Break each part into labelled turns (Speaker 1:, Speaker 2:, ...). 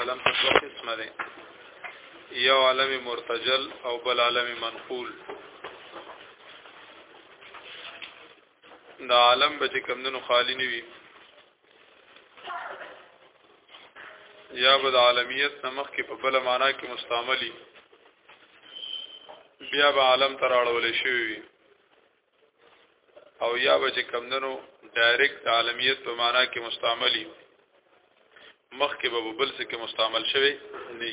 Speaker 1: عالم په دوه قسمه دی یو عالم مرتجل او بل عالم منقول دا عالم به چې کمندونو خالی نه وي یا به د عالمیت نمخ کې په بل معنا کې مستعملي بیا به عالم تر اړول شي او یا به چې کمدنو ډایرکټ د عالمیت په معنا کې مستعملی مخکې به بل څه کې مستعمل شوی نه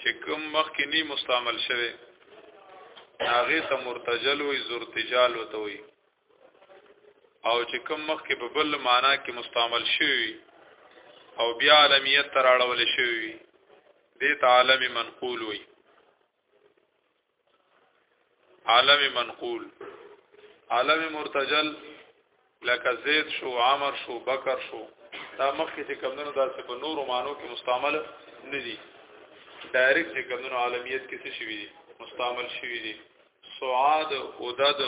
Speaker 1: چې کوم مخکې نه مستعمل شوی هغه ته مرتجل وي زرتجال وته وي او چې کوم مخکې په بل معنا کې مستعمل شوی او بیا عالمیت تر اړول شوی دې تعالی منقول وي عالم منقول عالم مرتجل لکه زید شو عمر شو بکر شو دا مخکې چې کمونو داسې په نورو مانو کې مستعمل نه دي ډایرکټ چې کمونو عالمیت کې څه شوي دي مستعمل شوي دي سعاد اودد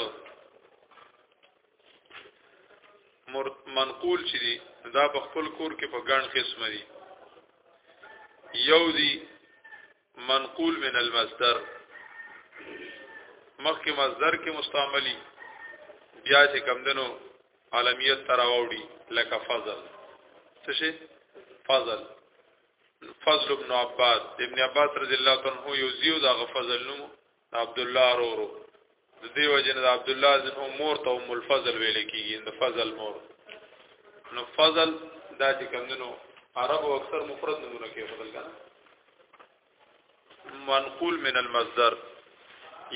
Speaker 1: منقول چې دي دا په خپل کور کې په ګڼ قسم دي یو دي منقول من المصدر مخکې مصدر کې مستعملي بیا چې کمدنو عالمیت تراوړي لکه فضل څه شي فضل فضل ابن عباس ابن عباس رضی الله عنه یو زیو دا فضل نوم عبد الله رورو د دې وجه نه عبد الله زن مور ته ام الفضل ویل کیږي د فضل مور نو فضل دا چې کمندنو عربو اکثر مفرد نمونه کې فضل کنه منقول من المصدر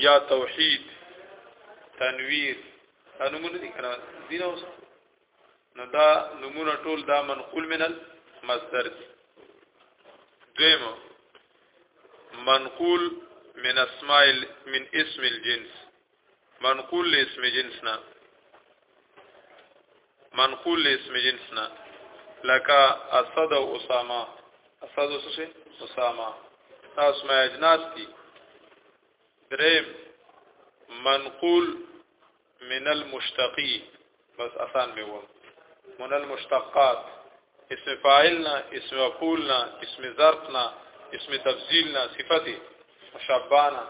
Speaker 1: یا توحید تنویر انمونه دي کنه دینه اوس نو دا نمونه ټول دا منقول من المصدر دي دویم منقول من اسماء من اسم الجنس منقول له اسم جنسنا منقول له اسم جنسنا لکه اسد او اسامه اسد او سشه اسامه تاسو ما اجناس دي دریم منقول من المشتقی بس آسان می وو من المشتقات اسم فاعل نه اسم مفعول نه اسم ظرف نه اسم تفضیل نه صفته مشبانه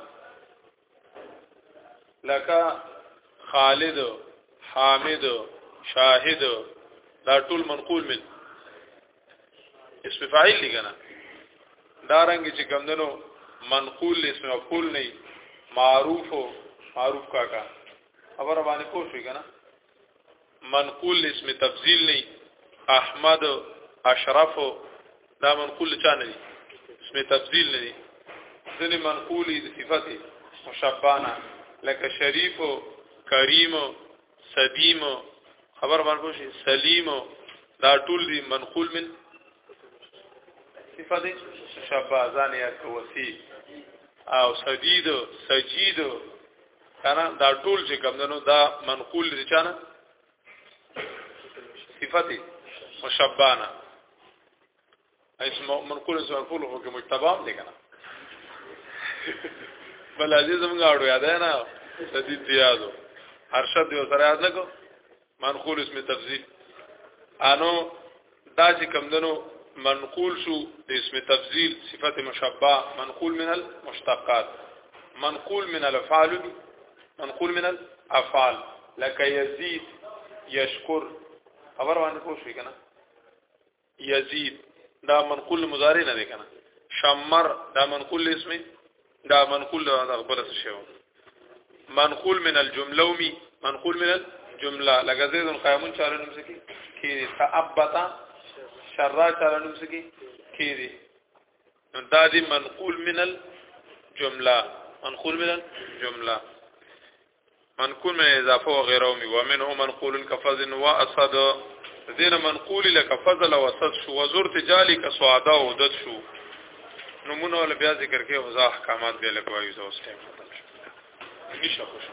Speaker 1: لکه خالد حامد شاهد دا ټول منقول من اسم فاعل لګنا دا رنګ چې کمندنو منقول اسم مفعول نه معروف او معروف کاکا خبر باندې پوه شئ کنه منقول اسم تفضیل نه احمد اشرف دا منقول چا نه دي اسم تفضیل نه دي ځنې منقول دي صفته مشبانه لکه شریف کریم سبیم خبر باندې پوښي سلیم دا ټول دي منقول من صفه دي شبازان یا کوسی او سدید سجید کنه دا ټول چې کوم نو دا منقول دي چانه صفه دي مشبانه اسم منقول اسم مرفوع هو کې مجتبام دی کنه بل عزیز موږ اورو یاد نه سدی دیازو ارشد یو سره یاد نکو منقول اسم تفضیل انو دا چې کم دنو منقول شو د اسم تفضیل صفت مشبہ منقول من المشتقات منقول من الافعال منقول من الافعال لك يزيد يشكر خبر باندې پوښی کنه یزید دا منقول مضارع نه دی کنه شمر دا منقول اسم دا منقول دا خبره څه شو منقول من الجمله می منقول من الجمله لکه زید قائمون چاره نوم سکی کی تابتا شرا چاره نوم سکی کی دی دا دی منقول من الجمله منقول من الجمله منقول من اضافه و غیره می ومنه منقول کفضل و اسد دین منقول لک فضل و اسد شو وزور تجالی ک سوادا و دد شو نمونه ول بیا ذکر کې هزا احکامات به لګ وایو زو سټیم نشه خوش